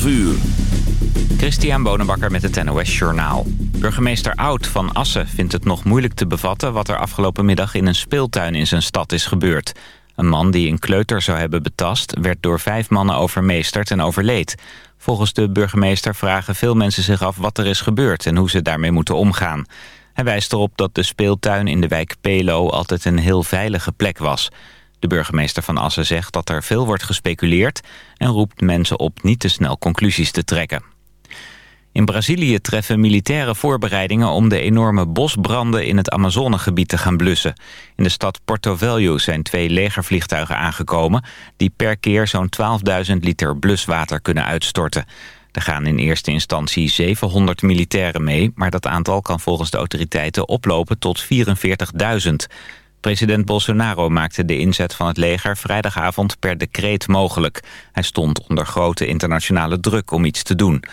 12 uur. Christian Bonenbakker met het NOS Journaal. Burgemeester Oud van Assen vindt het nog moeilijk te bevatten... wat er afgelopen middag in een speeltuin in zijn stad is gebeurd. Een man die een kleuter zou hebben betast... werd door vijf mannen overmeesterd en overleed. Volgens de burgemeester vragen veel mensen zich af wat er is gebeurd... en hoe ze daarmee moeten omgaan. Hij wijst erop dat de speeltuin in de wijk Pelo altijd een heel veilige plek was... De burgemeester van Assen zegt dat er veel wordt gespeculeerd... en roept mensen op niet te snel conclusies te trekken. In Brazilië treffen militaire voorbereidingen om de enorme bosbranden in het Amazonegebied te gaan blussen. In de stad Porto Velho zijn twee legervliegtuigen aangekomen die per keer zo'n 12.000 liter bluswater kunnen uitstorten. Er gaan in eerste instantie 700 militairen mee, maar dat aantal kan volgens de autoriteiten oplopen tot 44.000. President Bolsonaro maakte de inzet van het leger vrijdagavond per decreet mogelijk. Hij stond onder grote internationale druk om iets te doen.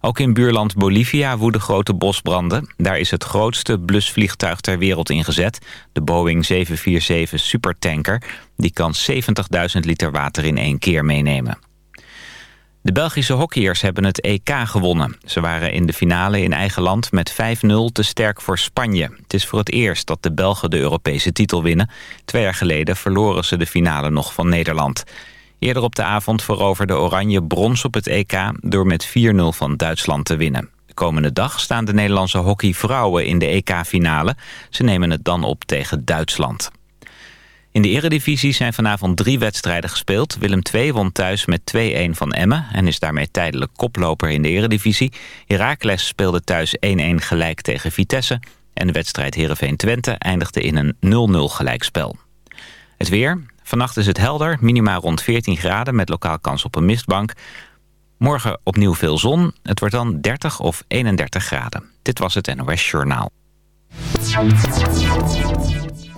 Ook in buurland Bolivia woeden grote bosbranden. Daar is het grootste blusvliegtuig ter wereld ingezet. De Boeing 747 Supertanker. Die kan 70.000 liter water in één keer meenemen. De Belgische hockeyers hebben het EK gewonnen. Ze waren in de finale in eigen land met 5-0 te sterk voor Spanje. Het is voor het eerst dat de Belgen de Europese titel winnen. Twee jaar geleden verloren ze de finale nog van Nederland. Eerder op de avond veroverde Oranje brons op het EK... door met 4-0 van Duitsland te winnen. De komende dag staan de Nederlandse hockeyvrouwen in de EK-finale. Ze nemen het dan op tegen Duitsland. In de eredivisie zijn vanavond drie wedstrijden gespeeld. Willem II won thuis met 2-1 van Emmen... en is daarmee tijdelijk koploper in de eredivisie. Heracles speelde thuis 1-1 gelijk tegen Vitesse... en de wedstrijd Heerenveen-Twente eindigde in een 0-0 gelijkspel. Het weer. Vannacht is het helder, minima rond 14 graden... met lokaal kans op een mistbank. Morgen opnieuw veel zon. Het wordt dan 30 of 31 graden. Dit was het NOS Journaal.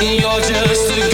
You're just a